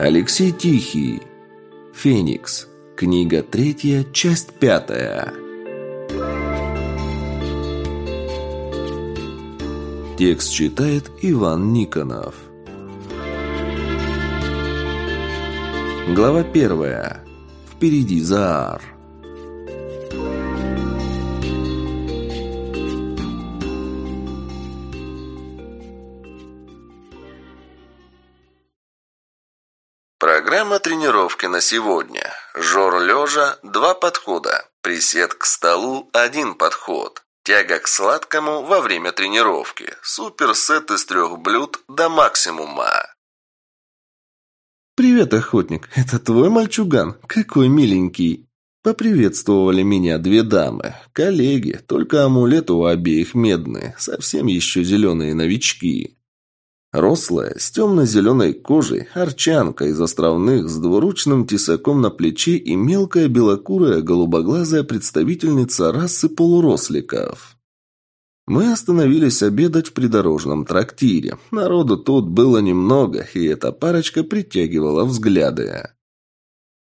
Алексей Тихий. Феникс. Книга третья, часть пятая. Текст читает Иван Никонов. Глава первая. Впереди Заар. Сегодня. Жор лежа – два подхода. Присед к столу – один подход. Тяга к сладкому во время тренировки. Суперсет из трех блюд до максимума. «Привет, охотник. Это твой мальчуган? Какой миленький!» Поприветствовали меня две дамы. Коллеги, только амулеты у обеих медные, совсем еще зеленые новички. Рослая, с темно-зеленой кожей, арчанка из островных, с двуручным тесаком на плече и мелкая белокурая голубоглазая представительница расы полуросликов. Мы остановились обедать в придорожном трактире. Народу тут было немного, и эта парочка притягивала взгляды.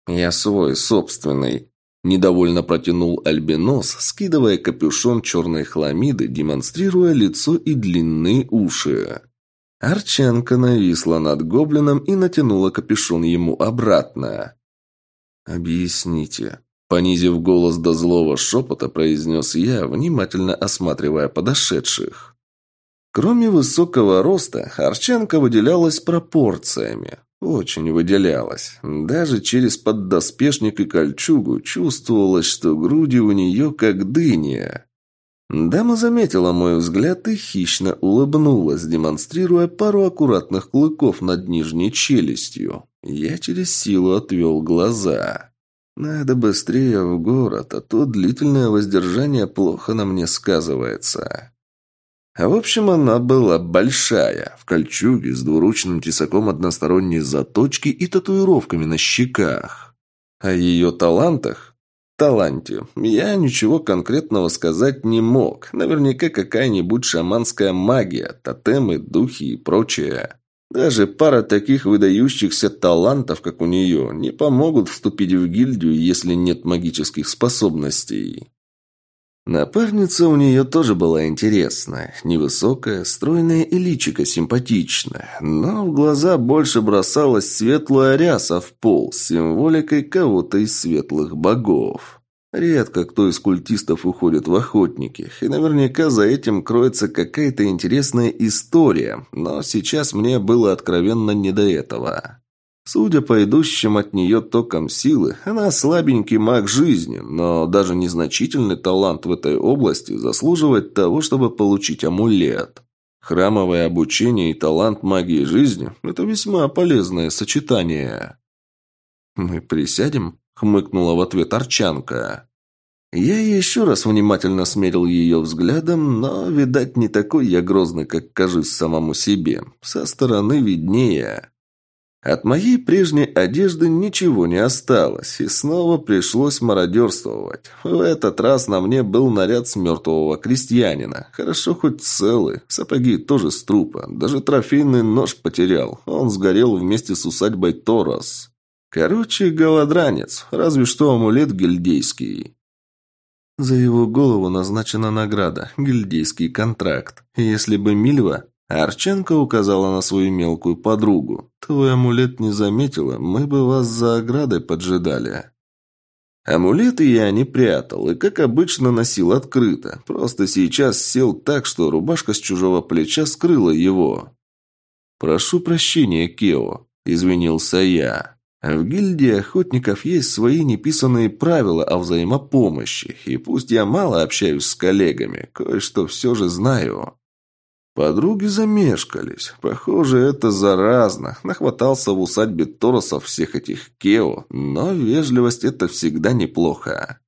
«Я свой, собственный», – недовольно протянул альбинос, скидывая капюшон черной хламиды, демонстрируя лицо и длинные уши. Арченко нависла над гоблином и натянула капюшон ему обратно. «Объясните». Понизив голос до злого шепота, произнес я, внимательно осматривая подошедших. Кроме высокого роста, Арченко выделялась пропорциями. Очень выделялась. Даже через поддоспешник и кольчугу чувствовалось, что груди у нее как дыня. Дама заметила мой взгляд и хищно улыбнулась, демонстрируя пару аккуратных клыков над нижней челюстью. Я через силу отвел глаза. «Надо быстрее в город, а то длительное воздержание плохо на мне сказывается». В общем, она была большая, в кольчуге с двуручным тесаком односторонней заточки и татуировками на щеках. О ее талантах таланте. Я ничего конкретного сказать не мог. Наверняка какая-нибудь шаманская магия, тотемы, духи и прочее. Даже пара таких выдающихся талантов, как у нее, не помогут вступить в гильдию, если нет магических способностей. Напарница у нее тоже была интересная. Невысокая, стройная и личико симпатичная. Но в глаза больше бросалась светлая ряса в пол с символикой кого-то из светлых богов. Редко кто из культистов уходит в охотники, и наверняка за этим кроется какая-то интересная история, но сейчас мне было откровенно не до этого. Судя по идущим от нее токам силы, она слабенький маг жизни, но даже незначительный талант в этой области заслуживает того, чтобы получить амулет. Храмовое обучение и талант магии жизни – это весьма полезное сочетание. «Мы присядем?» хмыкнула в ответ Арчанка. Я еще раз внимательно смерил ее взглядом, но, видать, не такой я грозный, как кажусь самому себе. Со стороны виднее. От моей прежней одежды ничего не осталось, и снова пришлось мародерствовать. В этот раз на мне был наряд с мертвого крестьянина. Хорошо хоть целый, сапоги тоже с трупа. Даже трофейный нож потерял, он сгорел вместе с усадьбой Торос. Короче, голодранец, разве что амулет гильдейский. За его голову назначена награда, гильдейский контракт. Если бы Мильва... Арченко указала на свою мелкую подругу. «Твой амулет не заметила, мы бы вас за оградой поджидали». Амулеты я не прятал и, как обычно, носил открыто. Просто сейчас сел так, что рубашка с чужого плеча скрыла его. «Прошу прощения, Кео», — извинился я. В гильдии охотников есть свои неписанные правила о взаимопомощи, и пусть я мало общаюсь с коллегами, кое-что все же знаю. Подруги замешкались. Похоже, это заразно. Нахватался в усадьбе Торосов всех этих кео, но вежливость – это всегда неплохо.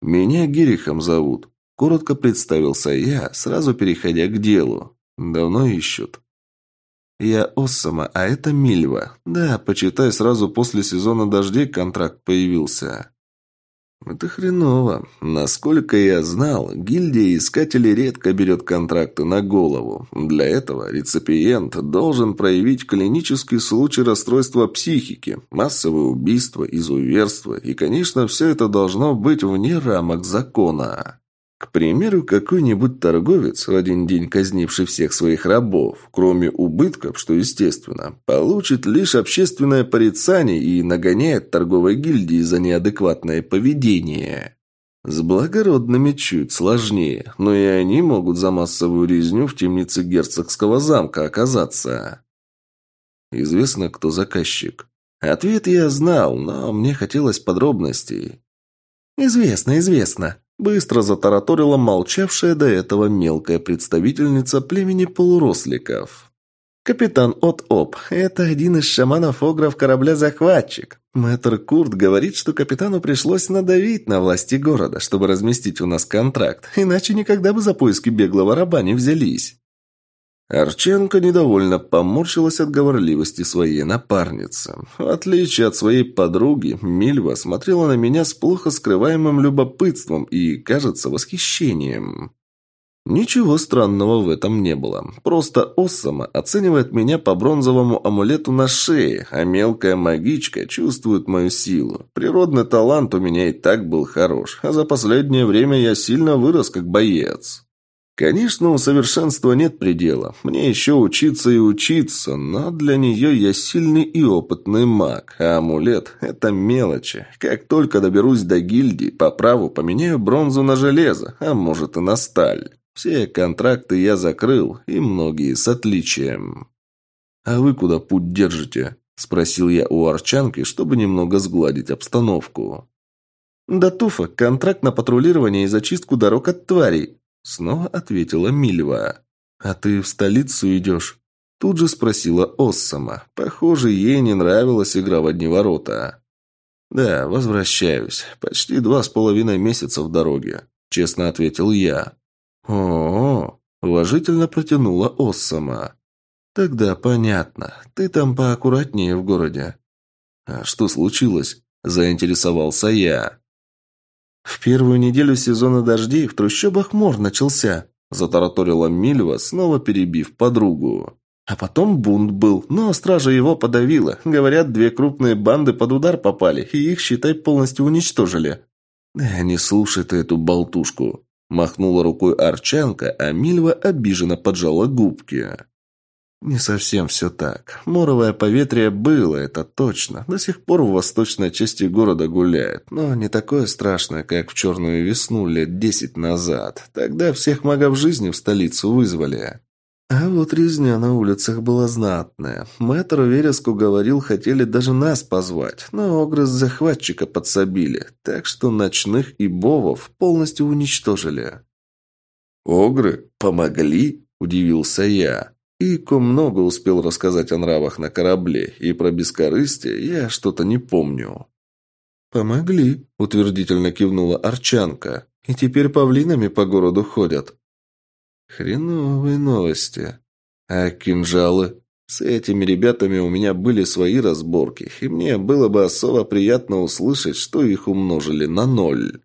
«Меня Герихом зовут», – коротко представился я, сразу переходя к делу. «Давно ищут?» «Я Оссама, а это Мильва. Да, почитай, сразу после сезона дождей контракт появился». Это хреново. Насколько я знал, гильдия искателей редко берет контракты на голову. Для этого реципиент должен проявить клинический случай расстройства психики, массовое убийство, изуверство, и, конечно, все это должно быть вне рамок закона. К примеру, какой-нибудь торговец, в один день казнивший всех своих рабов, кроме убытков, что естественно, получит лишь общественное порицание и нагоняет торговой гильдии за неадекватное поведение. С благородными чуть сложнее, но и они могут за массовую резню в темнице герцогского замка оказаться. Известно, кто заказчик. Ответ я знал, но мне хотелось подробностей. «Известно, известно», Быстро затараторила молчавшая до этого мелкая представительница племени полуросликов. «Капитан От-Оп, это один из шаманов-огров корабля-захватчик. Мэтр Курт говорит, что капитану пришлось надавить на власти города, чтобы разместить у нас контракт, иначе никогда бы за поиски беглого раба не взялись». Арченко недовольно поморщилась от говорливости своей напарницы. В отличие от своей подруги, Мильва смотрела на меня с плохо скрываемым любопытством и, кажется, восхищением. Ничего странного в этом не было. Просто Оссама оценивает меня по бронзовому амулету на шее, а мелкая магичка чувствует мою силу. Природный талант у меня и так был хорош, а за последнее время я сильно вырос как боец. Конечно, у совершенства нет предела. Мне еще учиться и учиться, но для нее я сильный и опытный маг, а амулет – это мелочи. Как только доберусь до гильдии, по праву поменяю бронзу на железо, а может и на сталь. Все контракты я закрыл, и многие с отличием. «А вы куда путь держите?» – спросил я у Арчанки, чтобы немного сгладить обстановку. «Да туфа, контракт на патрулирование и зачистку дорог от тварей», Снова ответила Мильва. «А ты в столицу идешь?» Тут же спросила Оссама. Похоже, ей не нравилась игра в одни ворота. «Да, возвращаюсь. Почти два с половиной месяца в дороге», – честно ответил я. «О-о-о!» – уважительно протянула Оссама. «Тогда понятно. Ты там поаккуратнее в городе». «А что случилось?» – заинтересовался я. «В первую неделю сезона дождей в трущобах мор начался», – затараторила Мильва, снова перебив подругу. А потом бунт был, но стража его подавила. Говорят, две крупные банды под удар попали, и их, считай, полностью уничтожили. «Э, «Не слушай ты эту болтушку», – махнула рукой Арчанка, а Мильва обиженно поджала губки. Не совсем все так. Моровое поветрие было, это точно. До сих пор в восточной части города гуляет. Но не такое страшное, как в черную весну лет десять назад. Тогда всех магов жизни в столицу вызвали. А вот резня на улицах была знатная. Мэтр Вереску говорил, хотели даже нас позвать, но огрыз захватчика подсобили, так что ночных и бовов полностью уничтожили. «Огры? Помогли?» – удивился я. Ико много успел рассказать о нравах на корабле, и про бескорыстие я что-то не помню. «Помогли», – утвердительно кивнула Арчанка. «И теперь павлинами по городу ходят». «Хреновые новости. А кинжалы?» С этими ребятами у меня были свои разборки, и мне было бы особо приятно услышать, что их умножили на ноль.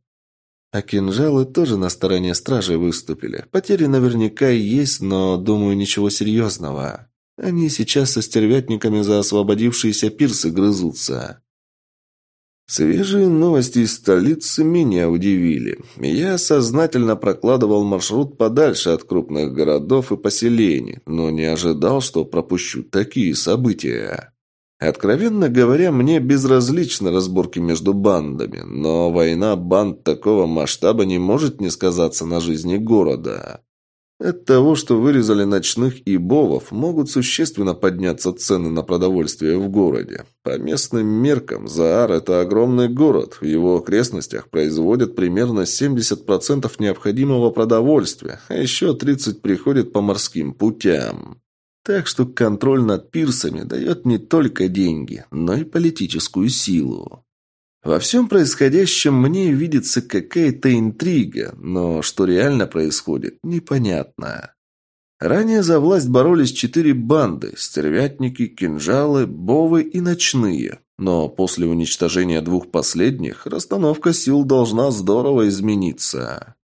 А кинжалы тоже на стороне стражи выступили. Потери наверняка и есть, но, думаю, ничего серьезного. Они сейчас со стервятниками за освободившиеся пирсы грызутся. Свежие новости из столицы меня удивили. Я сознательно прокладывал маршрут подальше от крупных городов и поселений, но не ожидал, что пропущу такие события. Откровенно говоря, мне безразличны разборки между бандами, но война банд такого масштаба не может не сказаться на жизни города. От того, что вырезали ночных ибовов, могут существенно подняться цены на продовольствие в городе. По местным меркам, Заар – это огромный город. В его окрестностях производят примерно 70% необходимого продовольствия, а еще 30% приходит по морским путям. Так что контроль над пирсами дает не только деньги, но и политическую силу. Во всем происходящем мне видится какая-то интрига, но что реально происходит, непонятно. Ранее за власть боролись четыре банды – стервятники, кинжалы, бовы и ночные. Но после уничтожения двух последних расстановка сил должна здорово измениться.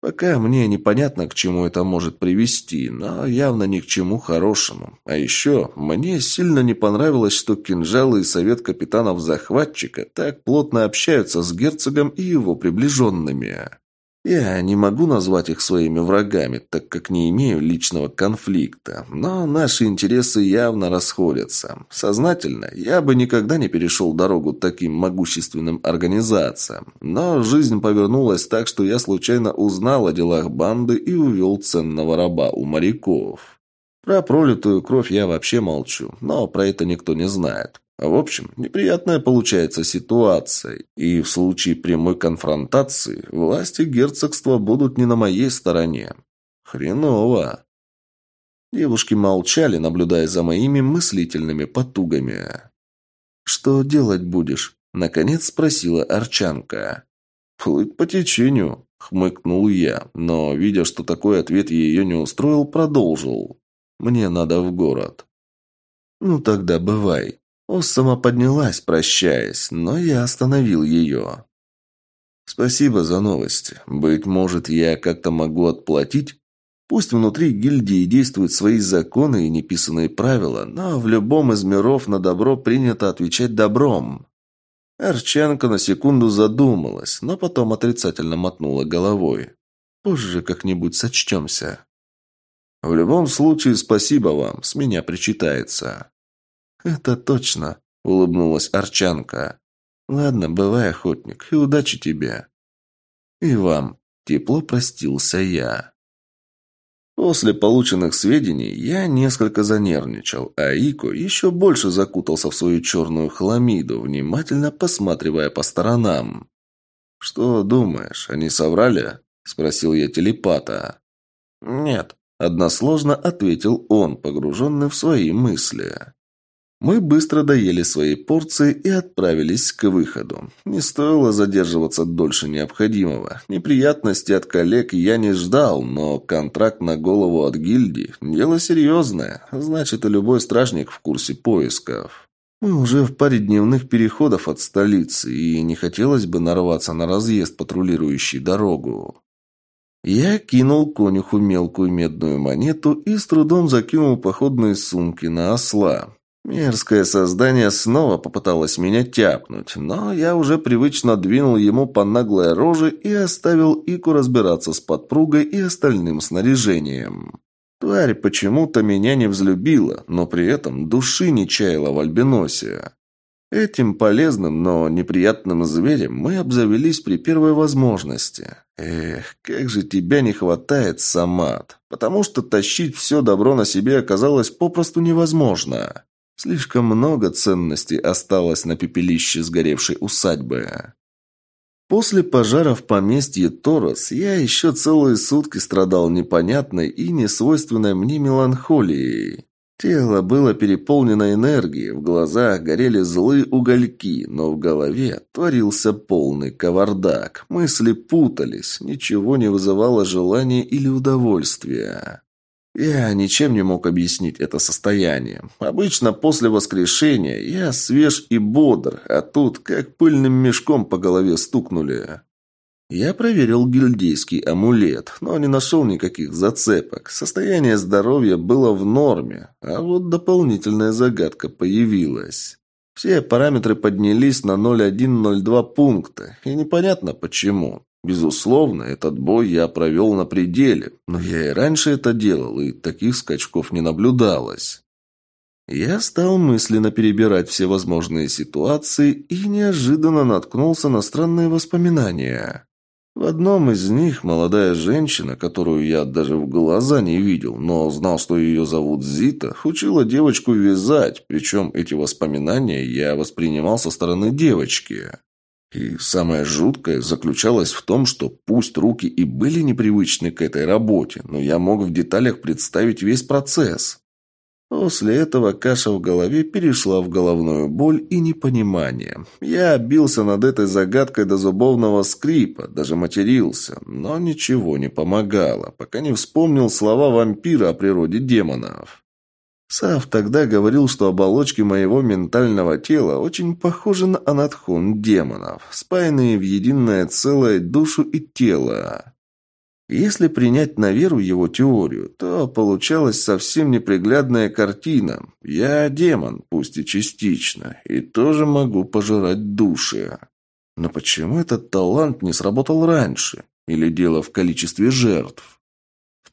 Пока мне непонятно, к чему это может привести, но явно ни к чему хорошему. А еще мне сильно не понравилось, что кинжалы и совет капитанов-захватчика так плотно общаются с герцогом и его приближенными. Я не могу назвать их своими врагами, так как не имею личного конфликта, но наши интересы явно расходятся. Сознательно я бы никогда не перешел дорогу таким могущественным организациям, но жизнь повернулась так, что я случайно узнал о делах банды и увел ценного раба у моряков. Про пролитую кровь я вообще молчу, но про это никто не знает. В общем, неприятная получается ситуация, и в случае прямой конфронтации власти герцогства будут не на моей стороне. Хреново. Девушки молчали, наблюдая за моими мыслительными потугами. «Что делать будешь?» – наконец спросила Арчанка. «Плыть по течению», – хмыкнул я, но, видя, что такой ответ ее не устроил, продолжил. «Мне надо в город». «Ну тогда бывай», Оссама поднялась, прощаясь, но я остановил ее. «Спасибо за новости. Быть может, я как-то могу отплатить? Пусть внутри гильдии действуют свои законы и неписанные правила, но в любом из миров на добро принято отвечать добром». Арчанка на секунду задумалась, но потом отрицательно мотнула головой. «Позже как-нибудь сочтемся». «В любом случае, спасибо вам, с меня причитается». «Это точно», — улыбнулась Арчанка. «Ладно, бывай, охотник, и удачи тебе». «И вам», — тепло простился я. После полученных сведений я несколько занервничал, а Ико еще больше закутался в свою черную хламиду, внимательно посматривая по сторонам. «Что думаешь, они соврали?» – спросил я телепата. «Нет», – односложно ответил он, погруженный в свои мысли. Мы быстро доели свои порции и отправились к выходу. Не стоило задерживаться дольше необходимого. Неприятности от коллег я не ждал, но контракт на голову от гильдии – дело серьезное. Значит, и любой стражник в курсе поисков. Мы уже в паре дневных переходов от столицы, и не хотелось бы нарваться на разъезд, патрулирующий дорогу. Я кинул конюху мелкую медную монету и с трудом закинул походные сумки на осла. Мерзкое создание снова попыталось меня тяпнуть, но я уже привычно двинул ему по наглой роже и оставил Ику разбираться с подпругой и остальным снаряжением. Тварь почему-то меня не взлюбила, но при этом души не чаяла в альбиносе. Этим полезным, но неприятным зверем мы обзавелись при первой возможности. Эх, как же тебя не хватает, Самат, потому что тащить все добро на себе оказалось попросту невозможно. Слишком много ценностей осталось на пепелище сгоревшей усадьбы. После пожара в поместье Торос я еще целые сутки страдал непонятной и несвойственной мне меланхолией. Тело было переполнено энергией, в глазах горели злые угольки, но в голове творился полный кавардак. Мысли путались, ничего не вызывало желания или удовольствия. Я ничем не мог объяснить это состояние. Обычно после воскрешения я свеж и бодр, а тут как пыльным мешком по голове стукнули. Я проверил гильдейский амулет, но не нашел никаких зацепок. Состояние здоровья было в норме, а вот дополнительная загадка появилась. Все параметры поднялись на 0,1-0,2 пункта, и непонятно почему. Безусловно, этот бой я провел на пределе, но я и раньше это делал, и таких скачков не наблюдалось. Я стал мысленно перебирать все возможные ситуации и неожиданно наткнулся на странные воспоминания. В одном из них молодая женщина, которую я даже в глаза не видел, но знал, что ее зовут Зита, учила девочку вязать, причем эти воспоминания я воспринимал со стороны девочки. И самое жуткое заключалось в том, что пусть руки и были непривычны к этой работе, но я мог в деталях представить весь процесс. После этого каша в голове перешла в головную боль и непонимание. Я бился над этой загадкой до зубовного скрипа, даже матерился, но ничего не помогало, пока не вспомнил слова вампира о природе демонов. Сав тогда говорил, что оболочки моего ментального тела очень похожи на анатхон демонов, спаянные в единое целое душу и тело. Если принять на веру его теорию, то получалась совсем неприглядная картина. Я демон, пусть и частично, и тоже могу пожирать души. Но почему этот талант не сработал раньше? Или дело в количестве жертв?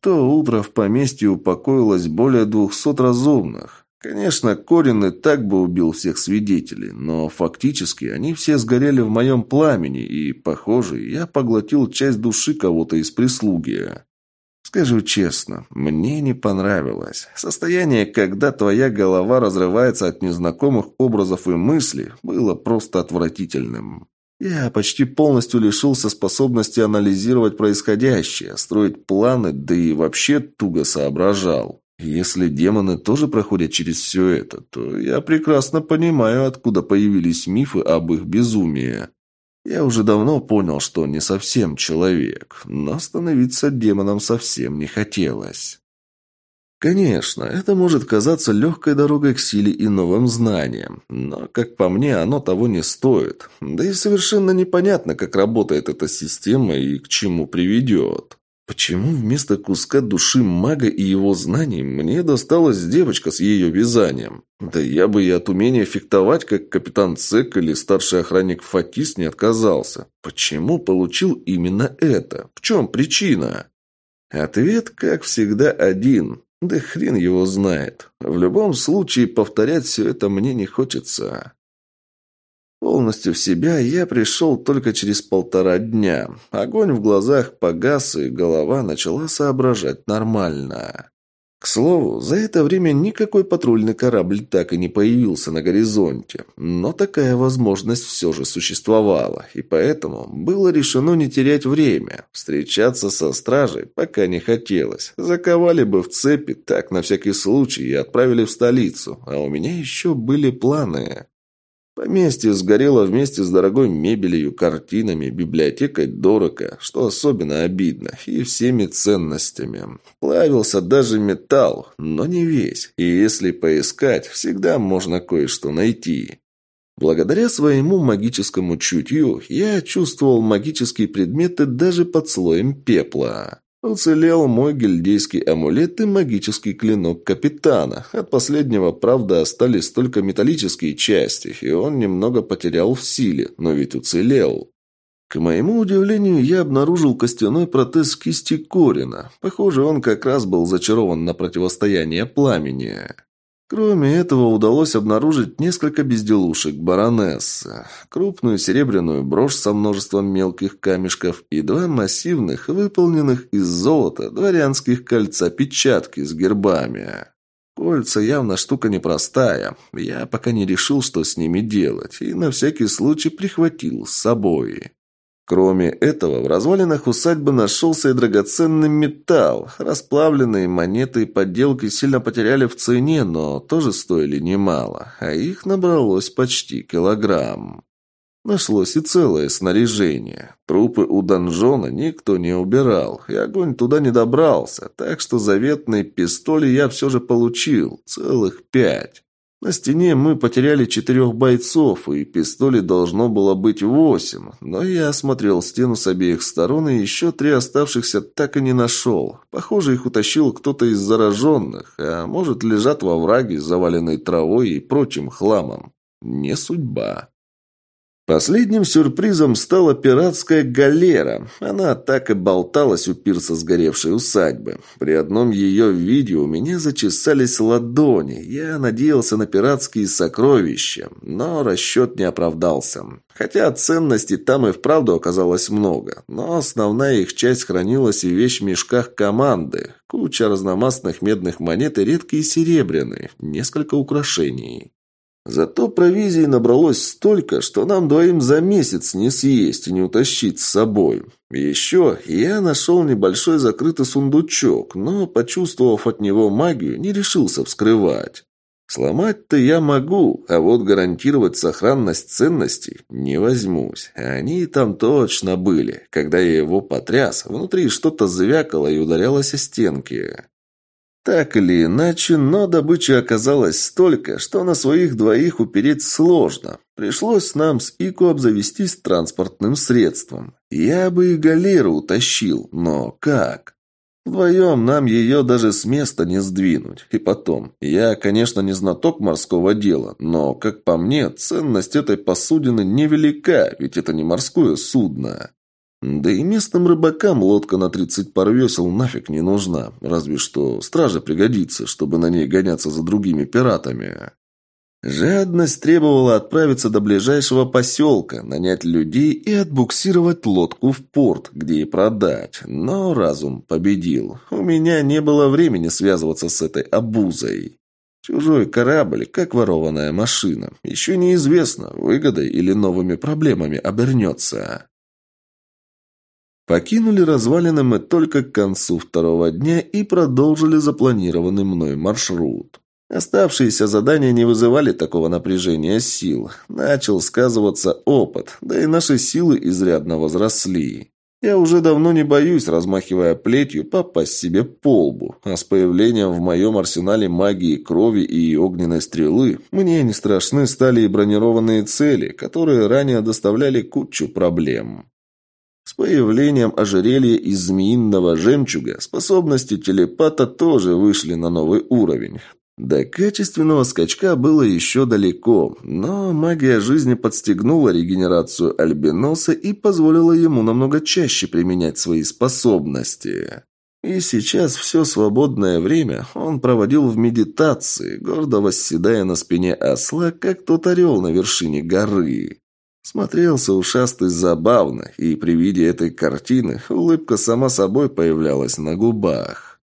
То утро в поместье упокоилось более двухсот разумных. Конечно, Корин и так бы убил всех свидетелей, но фактически они все сгорели в моем пламени, и, похоже, я поглотил часть души кого-то из прислуги. Скажу честно, мне не понравилось. Состояние, когда твоя голова разрывается от незнакомых образов и мыслей, было просто отвратительным. Я почти полностью лишился способности анализировать происходящее, строить планы, да и вообще туго соображал. Если демоны тоже проходят через все это, то я прекрасно понимаю, откуда появились мифы об их безумии. Я уже давно понял, что не совсем человек, но становиться демоном совсем не хотелось. Конечно, это может казаться легкой дорогой к силе и новым знаниям, но, как по мне, оно того не стоит. Да и совершенно непонятно, как работает эта система и к чему приведет. Почему вместо куска души мага и его знаний мне досталась девочка с ее вязанием? Да я бы и от умения фехтовать, как капитан Цек или старший охранник Фатис не отказался. Почему получил именно это? В чем причина? Ответ, как всегда, один. Да хрен его знает. В любом случае, повторять все это мне не хочется. Полностью в себя я пришел только через полтора дня. Огонь в глазах погас, и голова начала соображать нормально. К слову, за это время никакой патрульный корабль так и не появился на горизонте, но такая возможность все же существовала, и поэтому было решено не терять время. Встречаться со стражей пока не хотелось. Заковали бы в цепи, так на всякий случай, и отправили в столицу, а у меня еще были планы. Поместье сгорело вместе с дорогой мебелью, картинами, библиотекой Дорока, что особенно обидно, и всеми ценностями. Плавился даже металл, но не весь, и если поискать, всегда можно кое-что найти. Благодаря своему магическому чутью я чувствовал магические предметы даже под слоем пепла. Уцелел мой гильдейский амулет и магический клинок капитана. От последнего, правда, остались только металлические части, и он немного потерял в силе, но ведь уцелел. К моему удивлению, я обнаружил костяной протез кисти Корина. Похоже, он как раз был зачарован на противостояние пламени. Кроме этого, удалось обнаружить несколько безделушек баронессы, крупную серебряную брошь со множеством мелких камешков и два массивных, выполненных из золота, дворянских кольца-печатки с гербами. Кольца явно штука непростая. Я пока не решил, что с ними делать, и на всякий случай прихватил с собой. Кроме этого, в развалинах усадьбы нашелся и драгоценный металл. Расплавленные монеты и подделки сильно потеряли в цене, но тоже стоили немало, а их набралось почти килограмм. Нашлось и целое снаряжение. Трупы у донжона никто не убирал, и огонь туда не добрался, так что заветные пистоли я все же получил, целых пять. На стене мы потеряли четырех бойцов, и пистолей должно было быть восемь, но я осмотрел стену с обеих сторон, и еще три оставшихся так и не нашел. Похоже, их утащил кто-то из зараженных, а может, лежат во враге, заваленной травой и прочим хламом. Не судьба. Последним сюрпризом стала пиратская галера. Она так и болталась у пирса сгоревшей усадьбы. При одном ее виде у меня зачесались ладони. Я надеялся на пиратские сокровища, но расчет не оправдался. Хотя ценностей там и вправду оказалось много, но основная их часть хранилась в вещмешках команды. Куча разномастных медных монет и редкие серебряные, несколько украшений. Зато провизии набралось столько, что нам двоим за месяц не съесть и не утащить с собой. Еще я нашел небольшой закрытый сундучок, но, почувствовав от него магию, не решился вскрывать. Сломать-то я могу, а вот гарантировать сохранность ценностей не возьмусь. Они там точно были. Когда я его потряс, внутри что-то звякало и ударялось о стенки. Так или иначе, но добычи оказалось столько, что на своих двоих упереть сложно. Пришлось нам с Ику обзавестись транспортным средством. Я бы и галеру утащил, но как? Вдвоем нам ее даже с места не сдвинуть. И потом, я, конечно, не знаток морского дела, но, как по мне, ценность этой посудины невелика, ведь это не морское судно. Да и местным рыбакам лодка на 30 пар весел нафиг не нужна, разве что стража пригодится, чтобы на ней гоняться за другими пиратами. Жадность требовала отправиться до ближайшего поселка, нанять людей и отбуксировать лодку в порт, где и продать. Но разум победил. У меня не было времени связываться с этой обузой. Чужой корабль, как ворованная машина. Еще неизвестно, выгодой или новыми проблемами обернется. Покинули развалины мы только к концу второго дня и продолжили запланированный мной маршрут. Оставшиеся задания не вызывали такого напряжения сил. Начал сказываться опыт, да и наши силы изрядно возросли. Я уже давно не боюсь, размахивая плетью, попасть себе по лбу, а с появлением в моем арсенале магии крови и огненной стрелы мне не страшны стали и бронированные цели, которые ранее доставляли кучу проблем. С появлением ожерелья из змеиного жемчуга способности телепата тоже вышли на новый уровень. До качественного скачка было еще далеко, но магия жизни подстегнула регенерацию Альбиноса и позволила ему намного чаще применять свои способности. И сейчас все свободное время он проводил в медитации, гордо восседая на спине осла, как тот орел на вершине горы. Смотрелся ушастый забавно, и при виде этой картины улыбка сама собой появлялась на губах.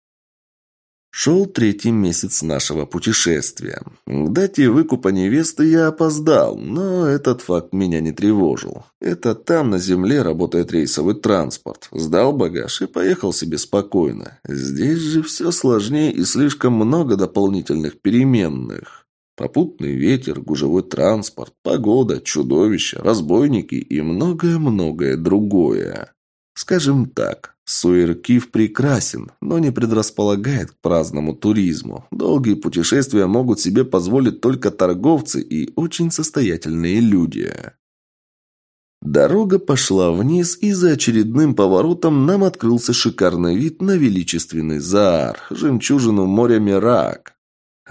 Шел третий месяц нашего путешествия. К дате выкупа невесты я опоздал, но этот факт меня не тревожил. Это там, на земле, работает рейсовый транспорт. Сдал багаж и поехал себе спокойно. Здесь же все сложнее и слишком много дополнительных переменных. Попутный ветер, гужевой транспорт, погода, чудовища, разбойники и многое-многое другое. Скажем так, Суэркив прекрасен, но не предрасполагает к праздному туризму. Долгие путешествия могут себе позволить только торговцы и очень состоятельные люди. Дорога пошла вниз, и за очередным поворотом нам открылся шикарный вид на величественный Заар, жемчужину моря Мирак.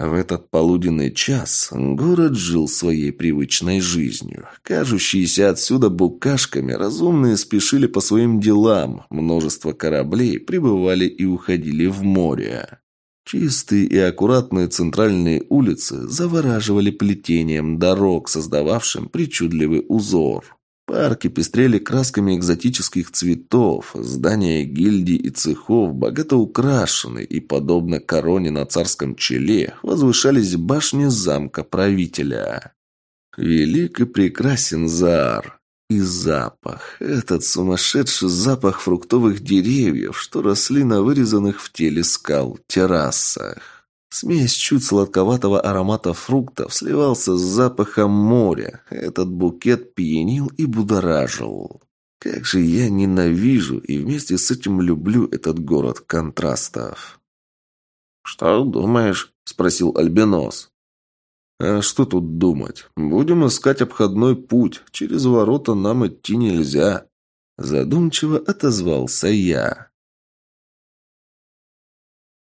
В этот полуденный час город жил своей привычной жизнью. Кажущиеся отсюда букашками, разумные спешили по своим делам. Множество кораблей прибывали и уходили в море. Чистые и аккуратные центральные улицы завораживали плетением дорог, создававшим причудливый узор. Парки пестрели красками экзотических цветов, здания гильдий и цехов богато украшены, и, подобно короне на царском челе, возвышались башни замка правителя. Велик и прекрасен Заар. И запах. Этот сумасшедший запах фруктовых деревьев, что росли на вырезанных в теле скал террасах. Смесь чуть сладковатого аромата фруктов сливался с запахом моря. Этот букет пьянил и будоражил. Как же я ненавижу и вместе с этим люблю этот город контрастов. «Что думаешь?» – спросил Альбинос. «А что тут думать? Будем искать обходной путь. Через ворота нам идти нельзя». Задумчиво отозвался я.